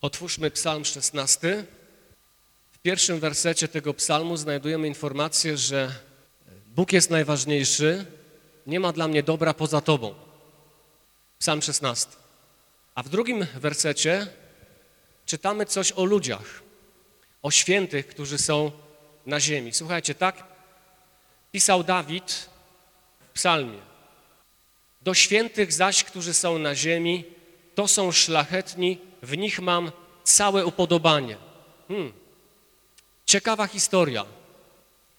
Otwórzmy Psalm 16. W pierwszym wersecie tego psalmu znajdujemy informację, że Bóg jest najważniejszy, nie ma dla mnie dobra poza Tobą. Psalm 16. A w drugim wersecie czytamy coś o ludziach, o świętych, którzy są na ziemi. Słuchajcie, tak pisał Dawid w psalmie. Do świętych zaś, którzy są na ziemi, to są szlachetni, w nich mam całe upodobanie. Hmm. Ciekawa historia.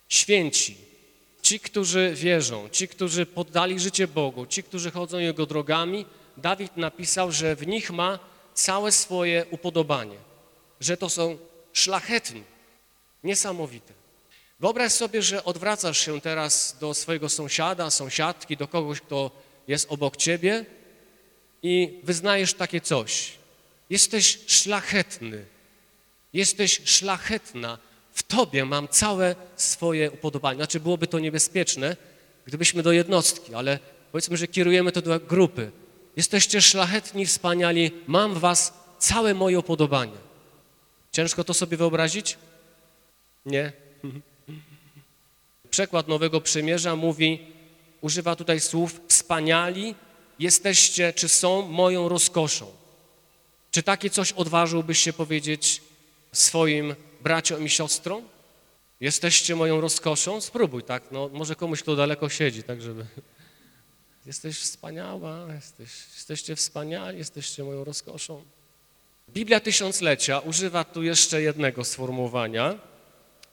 Święci, ci, którzy wierzą, ci, którzy poddali życie Bogu, ci, którzy chodzą Jego drogami, Dawid napisał, że w nich ma całe swoje upodobanie, że to są szlachetni, niesamowite. Wyobraź sobie, że odwracasz się teraz do swojego sąsiada, sąsiadki, do kogoś, kto jest obok ciebie i wyznajesz takie coś. Jesteś szlachetny, jesteś szlachetna, w tobie mam całe swoje upodobanie. Znaczy byłoby to niebezpieczne, gdybyśmy do jednostki, ale powiedzmy, że kierujemy to do grupy. Jesteście szlachetni, wspaniali, mam w was całe moje upodobanie. Ciężko to sobie wyobrazić? Nie? Przekład Nowego Przymierza mówi, używa tutaj słów wspaniali, jesteście, czy są moją rozkoszą. Czy takie coś odważyłbyś się powiedzieć swoim braciom i siostrom? Jesteście moją rozkoszą? Spróbuj, tak? No, może komuś, kto daleko siedzi, tak żeby... Jesteś wspaniała, jesteś, jesteście wspaniali, jesteście moją rozkoszą. Biblia Tysiąclecia używa tu jeszcze jednego sformułowania.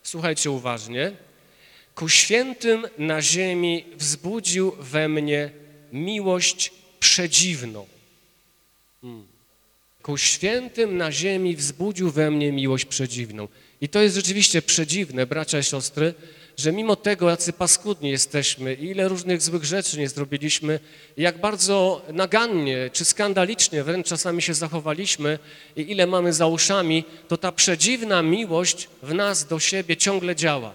Słuchajcie uważnie. Ku świętym na ziemi wzbudził we mnie miłość przedziwną. Hmm. Ku świętym na ziemi wzbudził we mnie miłość przedziwną. I to jest rzeczywiście przedziwne, bracia i siostry, że mimo tego, jacy paskudni jesteśmy, ile różnych złych rzeczy nie zrobiliśmy, jak bardzo nagannie czy skandalicznie wręcz czasami się zachowaliśmy i ile mamy za uszami, to ta przedziwna miłość w nas do siebie ciągle działa.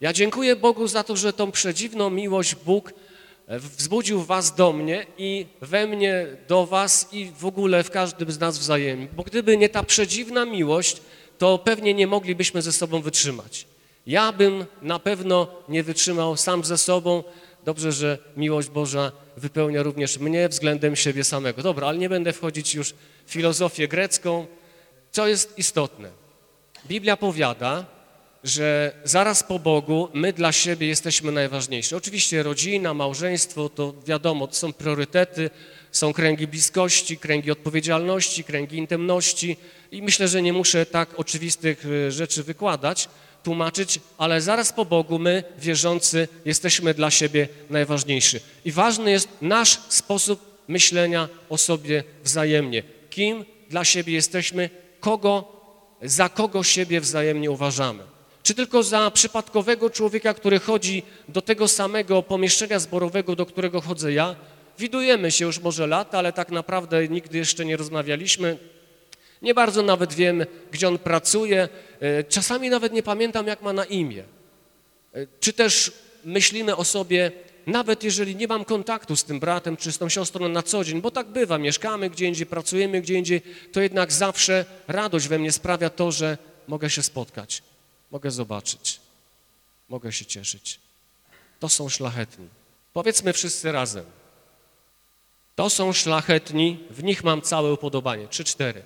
Ja dziękuję Bogu za to, że tą przedziwną miłość Bóg wzbudził was do mnie i we mnie do was i w ogóle w każdym z nas wzajemnie. Bo gdyby nie ta przedziwna miłość, to pewnie nie moglibyśmy ze sobą wytrzymać. Ja bym na pewno nie wytrzymał sam ze sobą. Dobrze, że miłość Boża wypełnia również mnie względem siebie samego. Dobra, ale nie będę wchodzić już w filozofię grecką. Co jest istotne? Biblia powiada, że zaraz po Bogu my dla siebie jesteśmy najważniejsi. Oczywiście rodzina, małżeństwo, to wiadomo, to są priorytety, są kręgi bliskości, kręgi odpowiedzialności, kręgi intymności i myślę, że nie muszę tak oczywistych e, rzeczy wykładać, tłumaczyć, ale zaraz po Bogu my, wierzący, jesteśmy dla siebie najważniejsi. I ważny jest nasz sposób myślenia o sobie wzajemnie. Kim dla siebie jesteśmy, kogo, za kogo siebie wzajemnie uważamy. Czy tylko za przypadkowego człowieka, który chodzi do tego samego pomieszczenia zborowego, do którego chodzę ja? Widujemy się już może lata, ale tak naprawdę nigdy jeszcze nie rozmawialiśmy. Nie bardzo nawet wiem, gdzie on pracuje. E, czasami nawet nie pamiętam, jak ma na imię. E, czy też myślimy o sobie, nawet jeżeli nie mam kontaktu z tym bratem czy z tą siostrą na co dzień, bo tak bywa, mieszkamy gdzie indziej, pracujemy gdzie indziej, to jednak zawsze radość we mnie sprawia to, że mogę się spotkać, mogę zobaczyć, mogę się cieszyć. To są szlachetni. Powiedzmy wszyscy razem. To są szlachetni, w nich mam całe upodobanie. Trzy, cztery.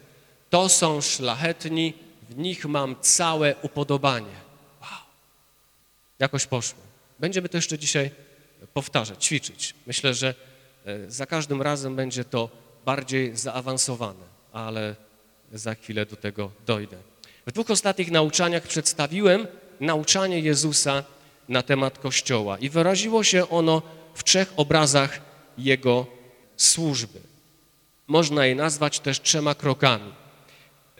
To są szlachetni, w nich mam całe upodobanie. Wow. Jakoś poszło. Będziemy to jeszcze dzisiaj powtarzać, ćwiczyć. Myślę, że e, za każdym razem będzie to bardziej zaawansowane, ale za chwilę do tego dojdę. W dwóch ostatnich nauczaniach przedstawiłem nauczanie Jezusa na temat Kościoła i wyraziło się ono w trzech obrazach Jego służby. Można je nazwać też trzema krokami.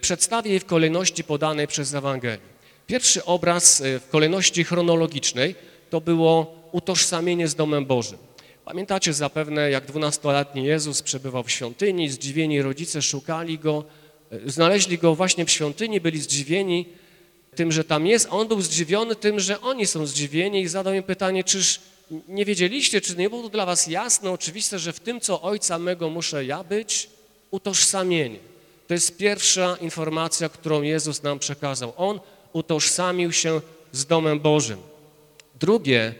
Przedstawię je w kolejności podanej przez Ewangelię. Pierwszy obraz e, w kolejności chronologicznej to było utożsamienie z domem Bożym. Pamiętacie zapewne, jak dwunastoletni Jezus przebywał w świątyni, zdziwieni rodzice szukali Go, znaleźli Go właśnie w świątyni, byli zdziwieni tym, że tam jest, On był zdziwiony tym, że oni są zdziwieni i zadał im pytanie, czyż nie wiedzieliście, czy nie było to dla was jasne, oczywiste, że w tym, co Ojca mego muszę ja być, utożsamienie. To jest pierwsza informacja, którą Jezus nam przekazał. On utożsamił się z domem Bożym. Drugie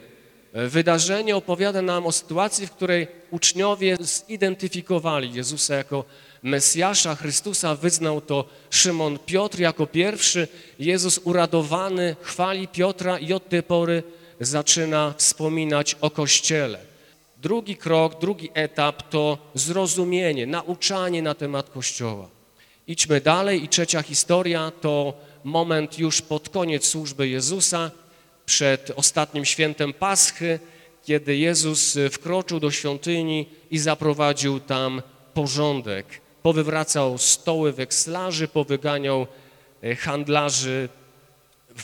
e, wydarzenie opowiada nam o sytuacji, w której uczniowie zidentyfikowali Jezusa jako Mesjasza, Chrystusa. Wyznał to Szymon Piotr jako pierwszy. Jezus uradowany chwali Piotra i od tej pory zaczyna wspominać o Kościele. Drugi krok, drugi etap to zrozumienie, nauczanie na temat Kościoła. Idźmy dalej i trzecia historia to moment już pod koniec służby Jezusa, przed ostatnim świętem Paschy, kiedy Jezus wkroczył do świątyni i zaprowadził tam porządek. Powywracał stoły wekslarzy, powyganiał e, handlarzy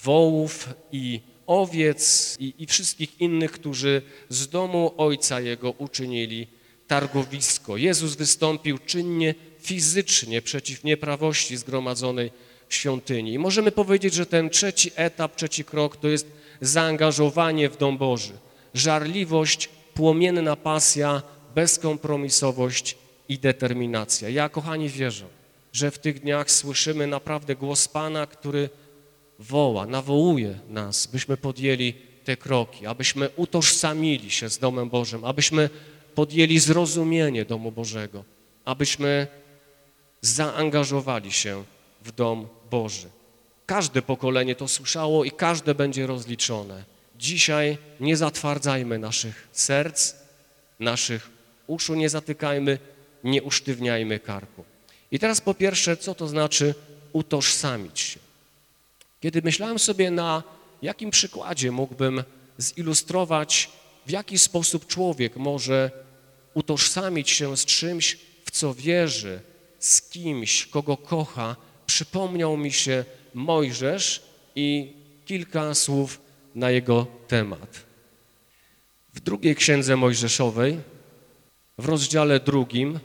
wołów i owiec i, i wszystkich innych, którzy z domu Ojca Jego uczynili targowisko. Jezus wystąpił czynnie, fizycznie przeciw nieprawości zgromadzonej w świątyni. I możemy powiedzieć, że ten trzeci etap, trzeci krok to jest zaangażowanie w dom Boży, żarliwość, płomienna pasja, bezkompromisowość i determinacja. Ja, kochani, wierzę, że w tych dniach słyszymy naprawdę głos Pana, który woła, nawołuje nas, byśmy podjęli te kroki, abyśmy utożsamili się z domem Bożym, abyśmy podjęli zrozumienie domu Bożego, abyśmy zaangażowali się w dom Boży. Każde pokolenie to słyszało i każde będzie rozliczone. Dzisiaj nie zatwardzajmy naszych serc, naszych uszu nie zatykajmy, nie usztywniajmy karku. I teraz po pierwsze, co to znaczy utożsamić się? Kiedy myślałem sobie, na jakim przykładzie mógłbym zilustrować, w jaki sposób człowiek może utożsamić się z czymś, w co wierzy, z kimś, kogo kocha, przypomniał mi się Mojżesz i kilka słów na jego temat. W drugiej księdze Mojżeszowej, w rozdziale drugim,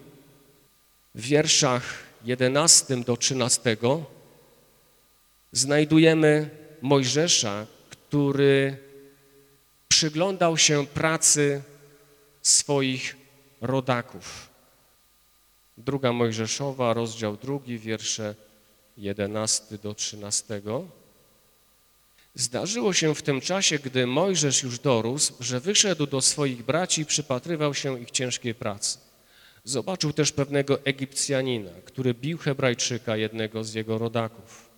w wierszach 11 do 13, znajdujemy Mojżesza, który przyglądał się pracy swoich rodaków. Druga Mojżeszowa, rozdział drugi, wiersze 11 do 13. Zdarzyło się w tym czasie, gdy Mojżesz już dorósł, że wyszedł do swoich braci i przypatrywał się ich ciężkiej pracy. Zobaczył też pewnego Egipcjanina, który bił Hebrajczyka, jednego z jego rodaków.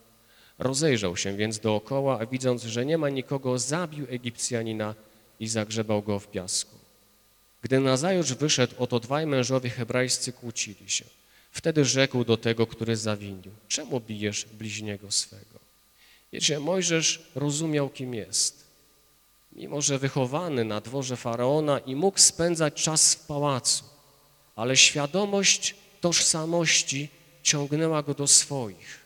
Rozejrzał się więc dookoła, a widząc, że nie ma nikogo, zabił Egipcjanina i zagrzebał go w piasku. Gdy nazajutrz wyszedł, oto dwaj mężowie hebrajscy kłócili się. Wtedy rzekł do tego, który zawinił, czemu bijesz bliźniego swego? Wiecie, Mojżesz rozumiał, kim jest. Mimo, że wychowany na dworze Faraona i mógł spędzać czas w pałacu, ale świadomość tożsamości ciągnęła go do swoich.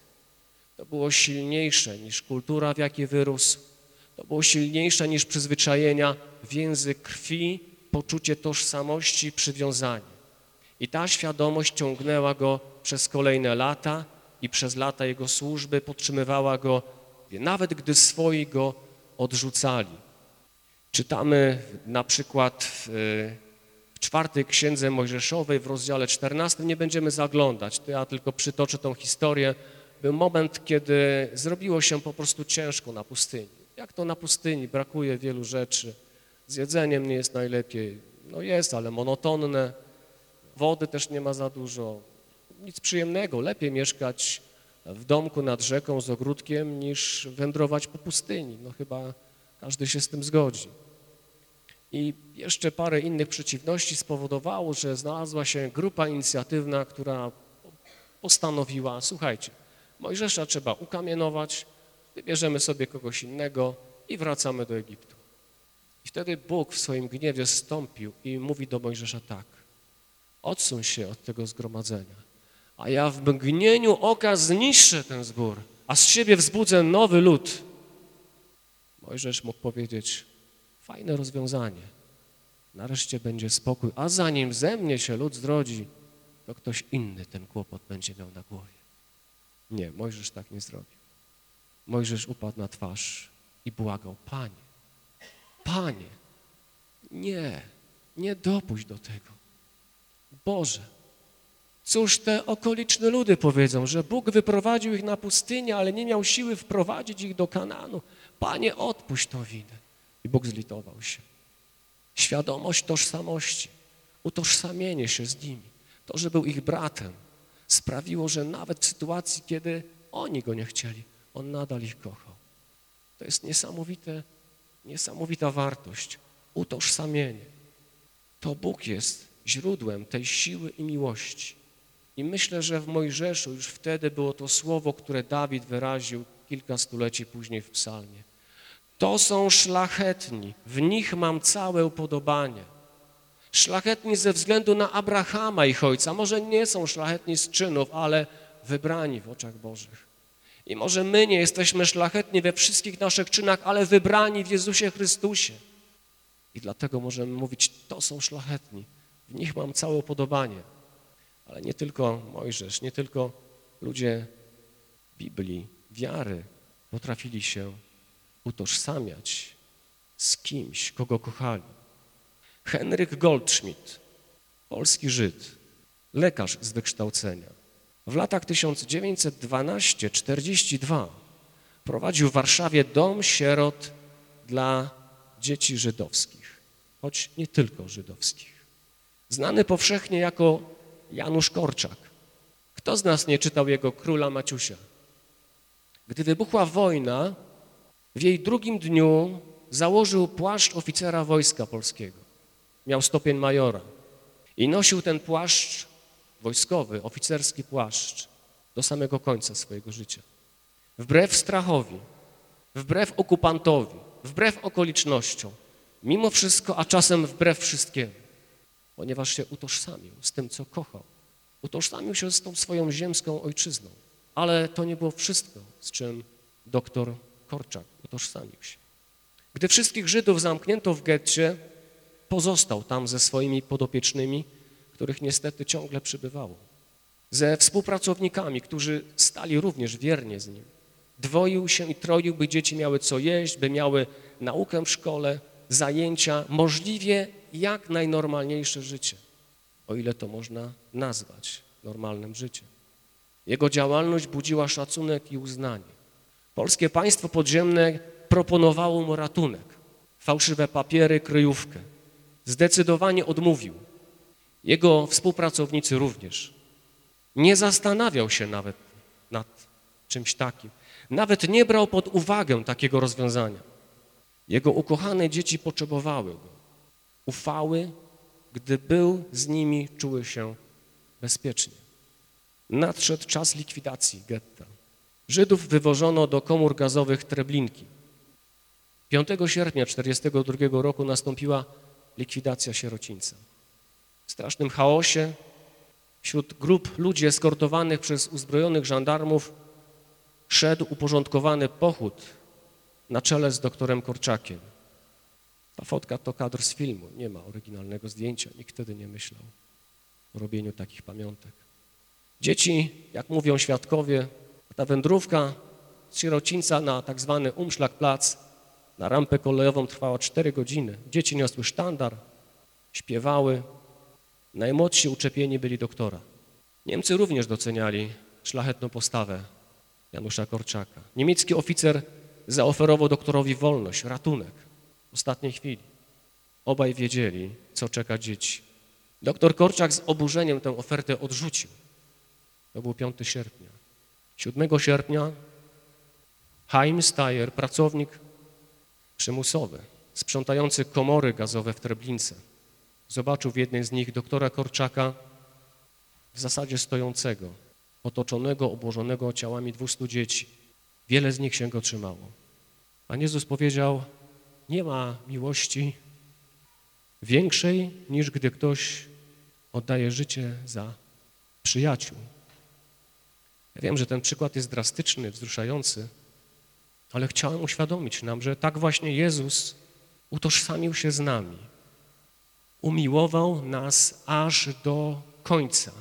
To było silniejsze niż kultura, w jakiej wyrósł. To było silniejsze niż przyzwyczajenia, więzy krwi, poczucie tożsamości, przywiązania. I ta świadomość ciągnęła go przez kolejne lata i przez lata jego służby podtrzymywała go, nawet gdy swoi go odrzucali. Czytamy na przykład w czwartej księdze Mojżeszowej w rozdziale 14, nie będziemy zaglądać, ja tylko przytoczę tą historię, był moment, kiedy zrobiło się po prostu ciężko na pustyni. Jak to na pustyni? Brakuje wielu rzeczy. Z jedzeniem nie jest najlepiej. No jest, ale monotonne. Wody też nie ma za dużo. Nic przyjemnego. Lepiej mieszkać w domku nad rzeką z ogródkiem niż wędrować po pustyni. No chyba każdy się z tym zgodzi. I jeszcze parę innych przeciwności spowodowało, że znalazła się grupa inicjatywna, która postanowiła, słuchajcie, Mojżesza trzeba ukamienować, wybierzemy sobie kogoś innego i wracamy do Egiptu. I wtedy Bóg w swoim gniewie stąpił i mówi do Mojżesza tak, odsuń się od tego zgromadzenia, a ja w mgnieniu oka zniszczę ten zbór, a z siebie wzbudzę nowy lud. Mojżesz mógł powiedzieć, fajne rozwiązanie, nareszcie będzie spokój, a zanim ze mnie się lud zrodzi, to ktoś inny ten kłopot będzie miał na głowie. Nie, Mojżesz tak nie zrobił. Mojżesz upadł na twarz i błagał, Panie, Panie, nie, nie dopuść do tego. Boże, Cóż te okoliczne ludy powiedzą, że Bóg wyprowadził ich na pustynię, ale nie miał siły wprowadzić ich do Kananu. Panie, odpuść to winę. I Bóg zlitował się. Świadomość tożsamości, utożsamienie się z nimi, to, że był ich bratem, sprawiło, że nawet w sytuacji, kiedy oni go nie chcieli, on nadal ich kochał. To jest niesamowite, niesamowita wartość, utożsamienie. To Bóg jest źródłem tej siły i miłości. I myślę, że w Mojżeszu już wtedy było to słowo, które Dawid wyraził kilka stuleci później w psalmie. To są szlachetni, w nich mam całe upodobanie. Szlachetni ze względu na Abrahama ich ojca. Może nie są szlachetni z czynów, ale wybrani w oczach Bożych. I może my nie jesteśmy szlachetni we wszystkich naszych czynach, ale wybrani w Jezusie Chrystusie. I dlatego możemy mówić, to są szlachetni, w nich mam całe upodobanie. Ale nie tylko Mojżesz, nie tylko ludzie Biblii, wiary potrafili się utożsamiać z kimś, kogo kochali. Henryk Goldschmidt, polski Żyd, lekarz z wykształcenia. W latach 1912-42 prowadził w Warszawie dom sierot dla dzieci żydowskich, choć nie tylko żydowskich. Znany powszechnie jako Janusz Korczak. Kto z nas nie czytał jego Króla Maciusia? Gdy wybuchła wojna, w jej drugim dniu założył płaszcz oficera wojska polskiego. Miał stopień majora i nosił ten płaszcz wojskowy, oficerski płaszcz do samego końca swojego życia. Wbrew strachowi, wbrew okupantowi, wbrew okolicznościom, mimo wszystko, a czasem wbrew wszystkiemu, ponieważ się utożsamił z tym, co kochał. Utożsamił się z tą swoją ziemską ojczyzną. Ale to nie było wszystko, z czym doktor Korczak utożsamił się. Gdy wszystkich Żydów zamknięto w getcie, pozostał tam ze swoimi podopiecznymi, których niestety ciągle przybywało. Ze współpracownikami, którzy stali również wiernie z nim. Dwoił się i troił, by dzieci miały co jeść, by miały naukę w szkole, zajęcia, możliwie jak najnormalniejsze życie, o ile to można nazwać normalnym życiem. Jego działalność budziła szacunek i uznanie. Polskie państwo podziemne proponowało mu ratunek, fałszywe papiery, kryjówkę. Zdecydowanie odmówił. Jego współpracownicy również. Nie zastanawiał się nawet nad czymś takim. Nawet nie brał pod uwagę takiego rozwiązania. Jego ukochane dzieci potrzebowały go. Ufały, gdy był z nimi, czuły się bezpiecznie. Nadszedł czas likwidacji getta. Żydów wywożono do komór gazowych Treblinki. 5 sierpnia 1942 roku nastąpiła likwidacja sierocińca. W strasznym chaosie wśród grup ludzi eskortowanych przez uzbrojonych żandarmów szedł uporządkowany pochód na czele z doktorem Korczakiem. Ta fotka to kadr z filmu, nie ma oryginalnego zdjęcia, nikt wtedy nie myślał o robieniu takich pamiątek. Dzieci, jak mówią świadkowie, ta wędrówka z sierocińca na tak zwany Umschlagplatz, na rampę kolejową trwała cztery godziny. Dzieci niosły sztandar, śpiewały. Najmłodsi uczepieni byli doktora. Niemcy również doceniali szlachetną postawę Janusza Korczaka. Niemiecki oficer zaoferował doktorowi wolność, ratunek w ostatniej chwili. Obaj wiedzieli, co czeka dzieci. Doktor Korczak z oburzeniem tę ofertę odrzucił. To był 5 sierpnia. 7 sierpnia Haim Stajer, pracownik przymusowy, sprzątający komory gazowe w Treblince, zobaczył w jednej z nich doktora Korczaka w zasadzie stojącego, otoczonego, obłożonego ciałami 200 dzieci. Wiele z nich się go trzymało. Pan Jezus powiedział, nie ma miłości większej, niż gdy ktoś oddaje życie za przyjaciół. Ja wiem, że ten przykład jest drastyczny, wzruszający, ale chciałem uświadomić nam, że tak właśnie Jezus utożsamił się z nami. Umiłował nas aż do końca.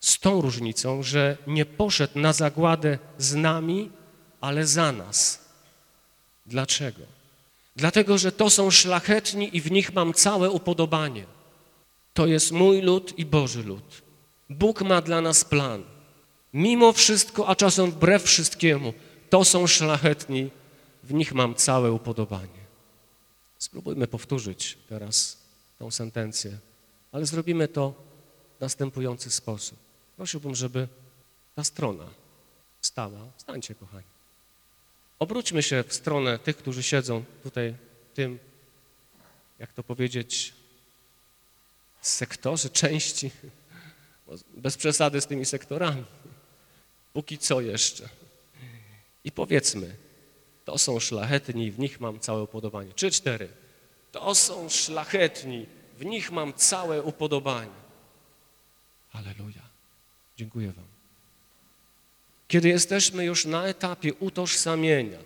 Z tą różnicą, że nie poszedł na zagładę z nami, ale za nas. Dlaczego? Dlatego, że to są szlachetni i w nich mam całe upodobanie. To jest mój lud i Boży lud. Bóg ma dla nas plan. Mimo wszystko, a czasem wbrew wszystkiemu, to są szlachetni, w nich mam całe upodobanie. Spróbujmy powtórzyć teraz tą sentencję, ale zrobimy to w następujący sposób. Prosiłbym, żeby ta strona stała. Stańcie, kochani. Obróćmy się w stronę tych, którzy siedzą tutaj w tym, jak to powiedzieć, sektorze, części, bez przesady z tymi sektorami. Póki co jeszcze. I powiedzmy, to są szlachetni, w nich mam całe upodobanie. Trzy, cztery. To są szlachetni, w nich mam całe upodobanie. Aleluja. Dziękuję wam. Kiedy jesteśmy już na etapie utożsamienia,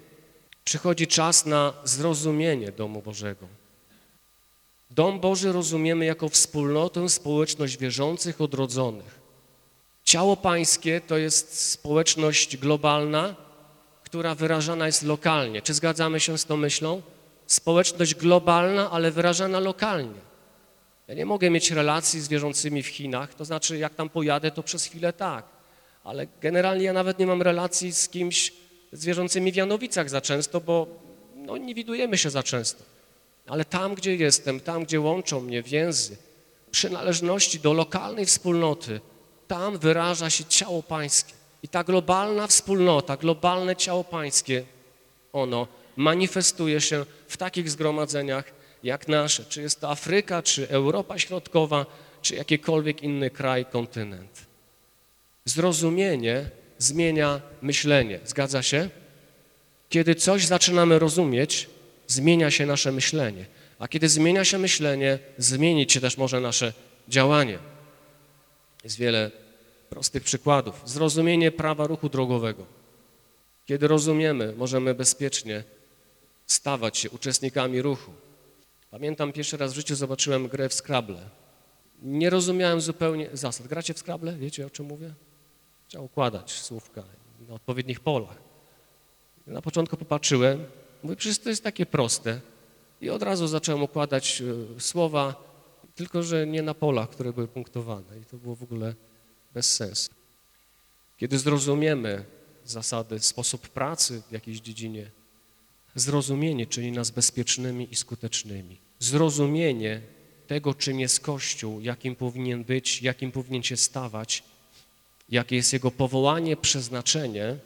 przychodzi czas na zrozumienie domu Bożego. Dom Boży rozumiemy jako wspólnotę, społeczność wierzących, odrodzonych. Ciało pańskie to jest społeczność globalna, która wyrażana jest lokalnie. Czy zgadzamy się z tą myślą? Społeczność globalna, ale wyrażana lokalnie. Ja nie mogę mieć relacji z wierzącymi w Chinach, to znaczy jak tam pojadę, to przez chwilę tak. Ale generalnie ja nawet nie mam relacji z kimś, z wierzącymi w Janowicach za często, bo no, nie widujemy się za często. Ale tam, gdzie jestem, tam, gdzie łączą mnie więzy, przynależności do lokalnej wspólnoty, tam wyraża się ciało pańskie. I ta globalna wspólnota, globalne ciało pańskie, ono manifestuje się w takich zgromadzeniach jak nasze. Czy jest to Afryka, czy Europa Środkowa, czy jakikolwiek inny kraj, kontynent. Zrozumienie zmienia myślenie. Zgadza się? Kiedy coś zaczynamy rozumieć, zmienia się nasze myślenie. A kiedy zmienia się myślenie, zmienić się też może nasze działanie. Jest wiele prostych przykładów. Zrozumienie prawa ruchu drogowego. Kiedy rozumiemy, możemy bezpiecznie stawać się uczestnikami ruchu. Pamiętam pierwszy raz w życiu zobaczyłem grę w Scrabble. Nie rozumiałem zupełnie zasad. Gracie w Scrabble? Wiecie o czym mówię? Trzeba układać słówka na odpowiednich polach. Na początku popatrzyłem, mówię, przecież to jest takie proste. I od razu zacząłem układać e, słowa, tylko że nie na polach, które były punktowane. I to było w ogóle bez sensu. Kiedy zrozumiemy zasady, sposób pracy w jakiejś dziedzinie, zrozumienie czyni nas bezpiecznymi i skutecznymi. Zrozumienie tego, czym jest Kościół, jakim powinien być, jakim powinien się stawać, jakie jest jego powołanie, przeznaczenie,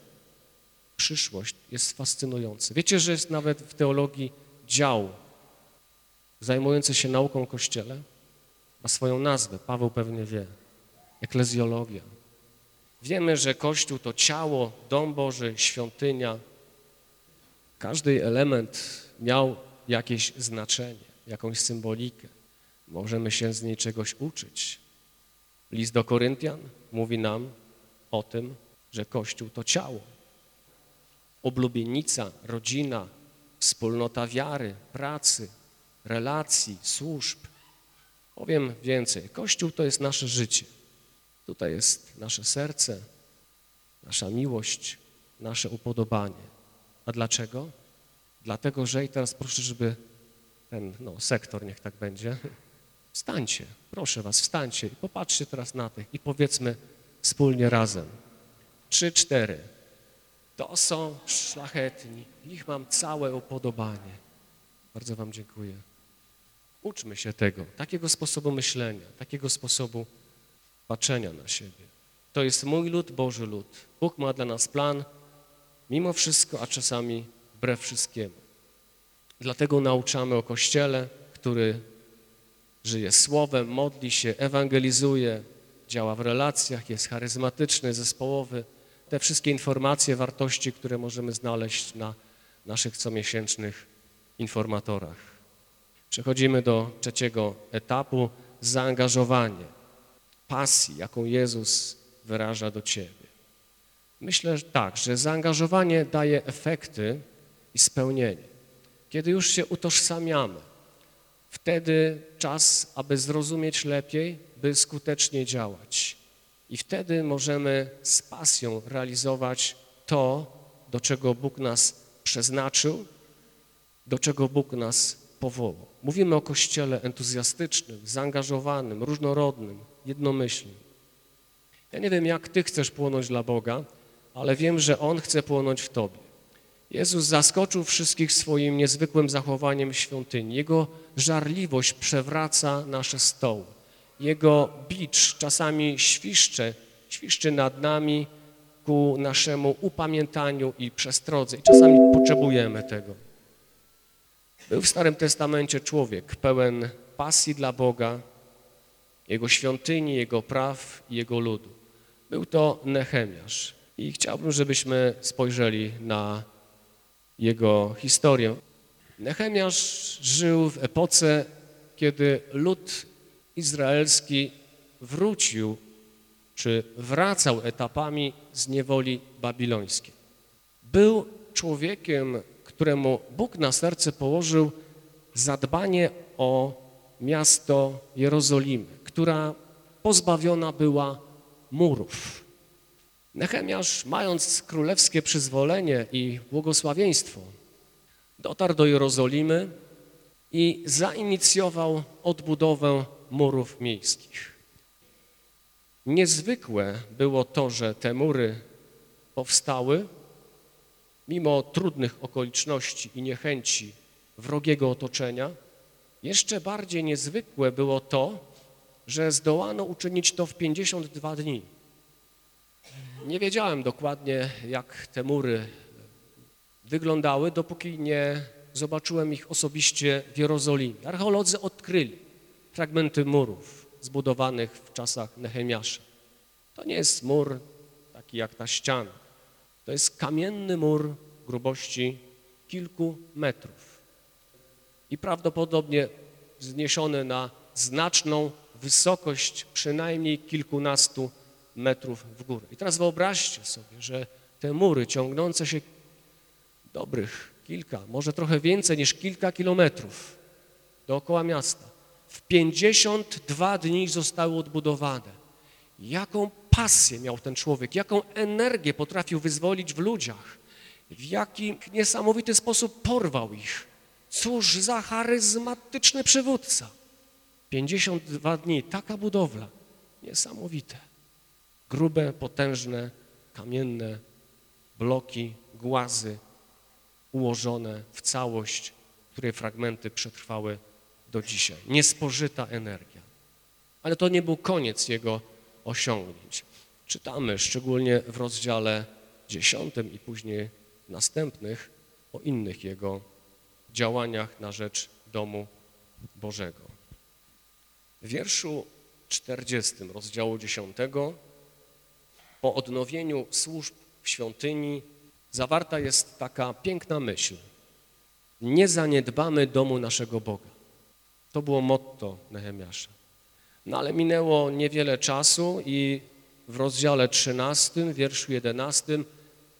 przyszłość jest fascynujące. Wiecie, że jest nawet w teologii dział zajmujący się nauką o Kościele? Ma swoją nazwę, Paweł pewnie wie. Eklezjologia. Wiemy, że Kościół to ciało, dom Boży, świątynia. Każdy element miał jakieś znaczenie, jakąś symbolikę. Możemy się z niej czegoś uczyć. List do Koryntian mówi nam o tym, że Kościół to ciało. Oblubienica, rodzina, wspólnota wiary, pracy, relacji, służb. Powiem więcej. Kościół to jest nasze życie. Tutaj jest nasze serce, nasza miłość, nasze upodobanie. A dlaczego? Dlatego, że i teraz proszę, żeby ten no, sektor niech tak będzie. Wstańcie, proszę was, wstańcie i popatrzcie teraz na tych i powiedzmy wspólnie razem. Trzy, cztery. To są szlachetni, ich mam całe upodobanie. Bardzo wam dziękuję. Uczmy się tego, takiego sposobu myślenia, takiego sposobu patrzenia na siebie. To jest mój lud, Boży lud. Bóg ma dla nas plan, mimo wszystko, a czasami wbrew wszystkiemu. Dlatego nauczamy o Kościele, który żyje słowem, modli się, ewangelizuje, działa w relacjach, jest charyzmatyczny, zespołowy. Te wszystkie informacje, wartości, które możemy znaleźć na naszych comiesięcznych informatorach. Przechodzimy do trzeciego etapu, zaangażowanie pasji, jaką Jezus wyraża do Ciebie. Myślę że tak, że zaangażowanie daje efekty i spełnienie. Kiedy już się utożsamiamy, wtedy czas, aby zrozumieć lepiej, by skutecznie działać. I wtedy możemy z pasją realizować to, do czego Bóg nas przeznaczył, do czego Bóg nas powołał. Mówimy o Kościele entuzjastycznym, zaangażowanym, różnorodnym, jednomyślnym. Ja nie wiem, jak Ty chcesz płonąć dla Boga, ale wiem, że On chce płonąć w Tobie. Jezus zaskoczył wszystkich swoim niezwykłym zachowaniem w świątyni. Jego żarliwość przewraca nasze stoły. Jego bicz czasami świszcze, świszczy nad nami ku naszemu upamiętaniu i przestrodze. I czasami potrzebujemy tego. Był w Starym Testamencie człowiek pełen pasji dla Boga, Jego świątyni, Jego praw i Jego ludu. Był to Nehemiasz. I chciałbym, żebyśmy spojrzeli na jego historię. Nehemiasz żył w epoce, kiedy lud izraelski wrócił, czy wracał etapami z niewoli babilońskiej. Był człowiekiem, któremu Bóg na serce położył zadbanie o miasto Jerozolimy, która pozbawiona była murów. Nehemiasz, mając królewskie przyzwolenie i błogosławieństwo, dotarł do Jerozolimy i zainicjował odbudowę murów miejskich. Niezwykłe było to, że te mury powstały mimo trudnych okoliczności i niechęci wrogiego otoczenia. Jeszcze bardziej niezwykłe było to, że zdołano uczynić to w 52 dni. Nie wiedziałem dokładnie, jak te mury wyglądały, dopóki nie zobaczyłem ich osobiście w Jerozolimie. Archeolodzy odkryli fragmenty murów zbudowanych w czasach Nehemiasza. To nie jest mur taki jak ta ściana. To jest kamienny mur grubości kilku metrów i prawdopodobnie zniesiony na znaczną wysokość przynajmniej kilkunastu metrów w górę. I teraz wyobraźcie sobie, że te mury ciągnące się dobrych kilka, może trochę więcej niż kilka kilometrów dookoła miasta, w 52 dni zostały odbudowane. Jaką pasję miał ten człowiek, jaką energię potrafił wyzwolić w ludziach, w jaki niesamowity sposób porwał ich. Cóż za charyzmatyczny przywódca. 52 dni, taka budowla, niesamowite grube, potężne, kamienne bloki, głazy ułożone w całość, której fragmenty przetrwały do dzisiaj. Niespożyta energia. Ale to nie był koniec jego osiągnięć. Czytamy szczególnie w rozdziale dziesiątym i później następnych o innych jego działaniach na rzecz domu Bożego. W wierszu 40 rozdziału 10 po odnowieniu służb w świątyni zawarta jest taka piękna myśl. Nie zaniedbamy domu naszego Boga. To było motto Nehemiasza. No ale minęło niewiele czasu i w rozdziale 13, wierszu 11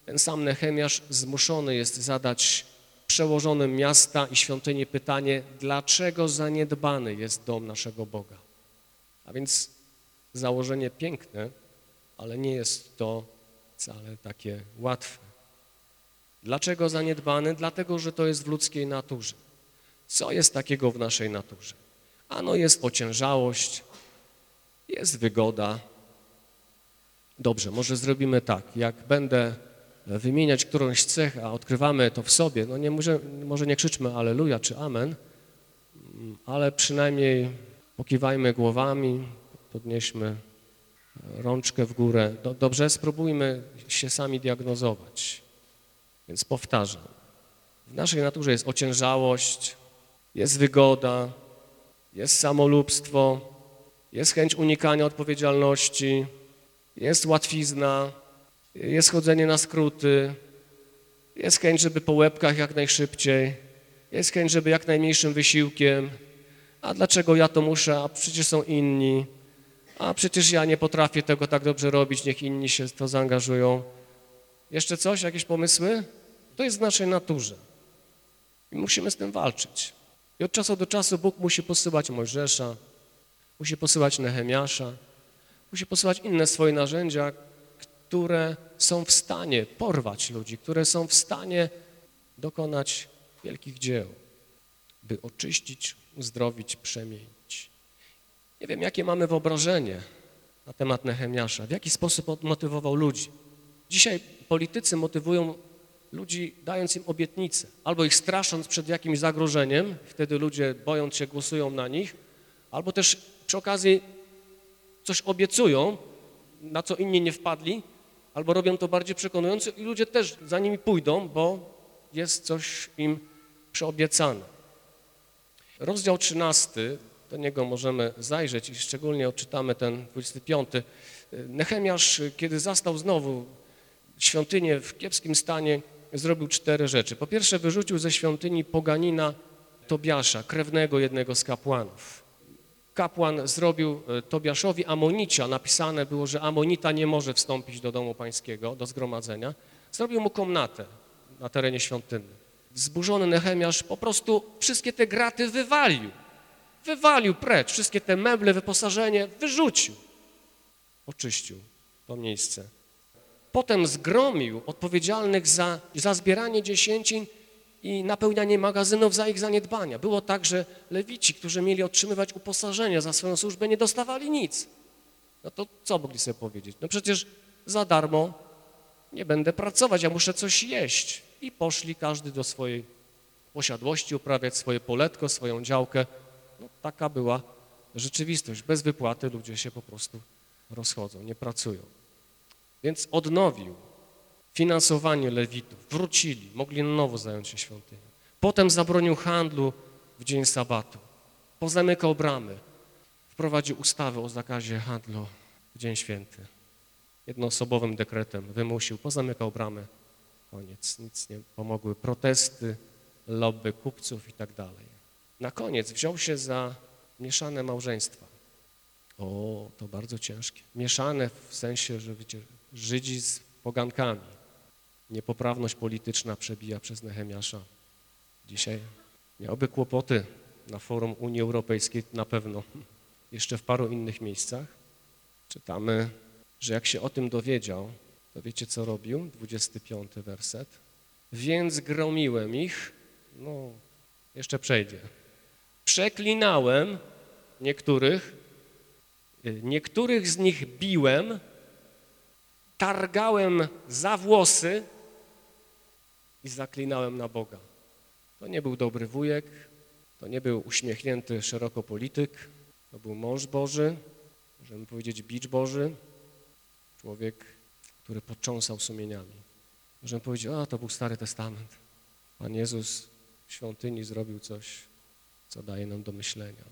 ten sam Nehemiasz zmuszony jest zadać przełożonym miasta i świątyni pytanie, dlaczego zaniedbany jest dom naszego Boga. A więc założenie piękne, ale nie jest to wcale takie łatwe. Dlaczego zaniedbany? Dlatego, że to jest w ludzkiej naturze. Co jest takiego w naszej naturze? Ano jest ociężałość, jest wygoda. Dobrze, może zrobimy tak, jak będę wymieniać którąś cechę, a odkrywamy to w sobie, no nie, może, może nie krzyczmy Aleluja czy Amen, ale przynajmniej pokiwajmy głowami, podnieśmy rączkę w górę. Dobrze, spróbujmy się sami diagnozować. Więc powtarzam. W naszej naturze jest ociężałość, jest wygoda, jest samolubstwo, jest chęć unikania odpowiedzialności, jest łatwizna, jest chodzenie na skróty, jest chęć, żeby po łebkach jak najszybciej, jest chęć, żeby jak najmniejszym wysiłkiem. A dlaczego ja to muszę, a przecież są inni a przecież ja nie potrafię tego tak dobrze robić, niech inni się w to zaangażują. Jeszcze coś, jakieś pomysły? To jest w naszej naturze i musimy z tym walczyć. I od czasu do czasu Bóg musi posyłać Mojżesza, musi posyłać Nehemiasza, musi posyłać inne swoje narzędzia, które są w stanie porwać ludzi, które są w stanie dokonać wielkich dzieł, by oczyścić, uzdrowić, przemienić. Nie wiem, jakie mamy wyobrażenie na temat Nehemiasza. W jaki sposób motywował ludzi? Dzisiaj politycy motywują ludzi, dając im obietnice, albo ich strasząc przed jakimś zagrożeniem, wtedy ludzie bojąc się głosują na nich, albo też przy okazji coś obiecują, na co inni nie wpadli, albo robią to bardziej przekonująco i ludzie też za nimi pójdą, bo jest coś im przyobiecane. Rozdział 13, do niego możemy zajrzeć i szczególnie odczytamy ten 25. Nechemiasz, kiedy zastał znowu świątynię w kiepskim stanie, zrobił cztery rzeczy. Po pierwsze wyrzucił ze świątyni poganina Tobiasza, krewnego jednego z kapłanów. Kapłan zrobił e, Tobiaszowi Amonicia, napisane było, że Amonita nie może wstąpić do domu pańskiego, do zgromadzenia. Zrobił mu komnatę na terenie świątyny. Zburzony Nechemiasz po prostu wszystkie te graty wywalił. Wywalił precz, wszystkie te meble, wyposażenie wyrzucił. Oczyścił to miejsce. Potem zgromił odpowiedzialnych za, za zbieranie dziesięcin i napełnianie magazynów za ich zaniedbania. Było tak, że lewici, którzy mieli otrzymywać uposażenie za swoją służbę, nie dostawali nic. No to co mogli sobie powiedzieć? No przecież za darmo nie będę pracować, ja muszę coś jeść. I poszli każdy do swojej posiadłości, uprawiać swoje poletko, swoją działkę. No, taka była rzeczywistość. Bez wypłaty ludzie się po prostu rozchodzą, nie pracują. Więc odnowił finansowanie lewitów, wrócili, mogli na nowo zająć się świątynią. Potem zabronił handlu w dzień sabatu, pozamykał bramy, wprowadził ustawę o zakazie handlu w dzień święty. Jednoosobowym dekretem wymusił, pozamykał bramy, koniec, nic nie pomogły. Protesty, lobby kupców i tak dalej. Na koniec wziął się za mieszane małżeństwa. O, to bardzo ciężkie. Mieszane w sensie, że wiecie, Żydzi z pogankami. Niepoprawność polityczna przebija przez Nehemiasza. Dzisiaj miałby kłopoty na forum Unii Europejskiej na pewno. Jeszcze w paru innych miejscach czytamy, że jak się o tym dowiedział, to wiecie co robił? 25 werset. Więc gromiłem ich, no jeszcze przejdzie. Przeklinałem niektórych, niektórych z nich biłem, targałem za włosy i zaklinałem na Boga. To nie był dobry wujek, to nie był uśmiechnięty szeroko polityk, to był mąż Boży, możemy powiedzieć bicz Boży, człowiek, który począsał sumieniami. Możemy powiedzieć, a to był Stary Testament. Pan Jezus w świątyni zrobił coś, co daje nam do myślenia.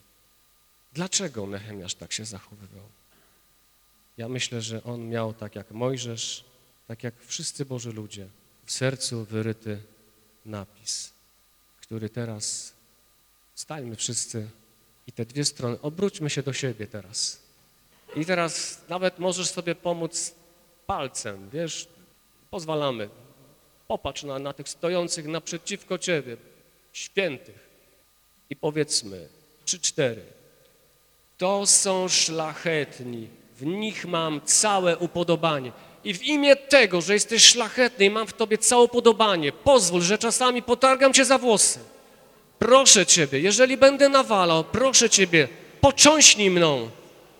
Dlaczego Nehemiasz tak się zachowywał? Ja myślę, że on miał, tak jak Mojżesz, tak jak wszyscy Boży ludzie, w sercu wyryty napis, który teraz stańmy wszyscy i te dwie strony, obróćmy się do siebie teraz. I teraz nawet możesz sobie pomóc palcem, wiesz, pozwalamy. Popatrz na, na tych stojących naprzeciwko ciebie, świętych i powiedzmy, trzy, cztery, to są szlachetni, w nich mam całe upodobanie. I w imię tego, że jesteś szlachetny i mam w Tobie całe upodobanie, pozwól, że czasami potargam Cię za włosy. Proszę Ciebie, jeżeli będę nawalał, proszę Ciebie, począśnij mną.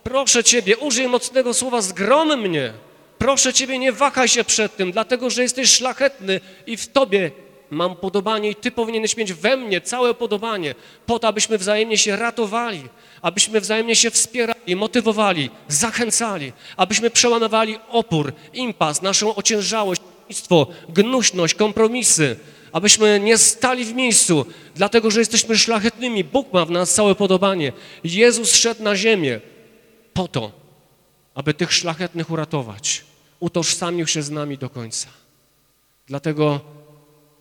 Proszę Ciebie, użyj mocnego słowa, zgrom mnie. Proszę Ciebie, nie wahaj się przed tym, dlatego, że jesteś szlachetny i w Tobie mam podobanie i Ty powinieneś mieć we mnie całe podobanie, po to, abyśmy wzajemnie się ratowali, abyśmy wzajemnie się wspierali, motywowali, zachęcali, abyśmy przełamywali opór, impas, naszą ociężałość, gnuśność, kompromisy, abyśmy nie stali w miejscu, dlatego, że jesteśmy szlachetnymi. Bóg ma w nas całe podobanie. Jezus szedł na ziemię po to, aby tych szlachetnych uratować. Utożsamił się z nami do końca. Dlatego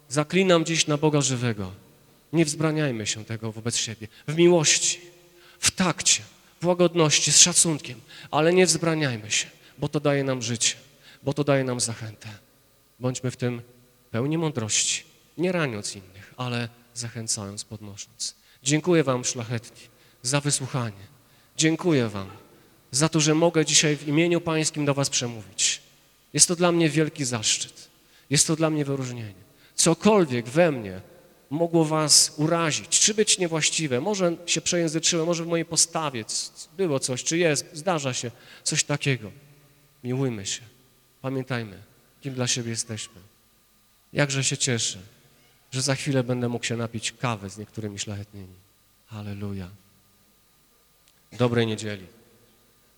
zaklinam dziś na Boga żywego. Nie wzbraniajmy się tego wobec siebie. W miłości, w takcie, w łagodności, z szacunkiem, ale nie wzbraniajmy się, bo to daje nam życie, bo to daje nam zachętę. Bądźmy w tym pełni mądrości, nie raniąc innych, ale zachęcając, podnosząc. Dziękuję Wam, szlachetni, za wysłuchanie. Dziękuję Wam za to, że mogę dzisiaj w imieniu Pańskim do Was przemówić. Jest to dla mnie wielki zaszczyt. Jest to dla mnie wyróżnienie. Cokolwiek we mnie mogło was urazić, czy być niewłaściwe, może się przejęzyczyłem, może w mojej postawie było coś, czy jest, zdarza się coś takiego. Miłujmy się, pamiętajmy, kim dla siebie jesteśmy. Jakże się cieszę, że za chwilę będę mógł się napić kawy z niektórymi szlachetnymi. Halleluja. Dobrej niedzieli.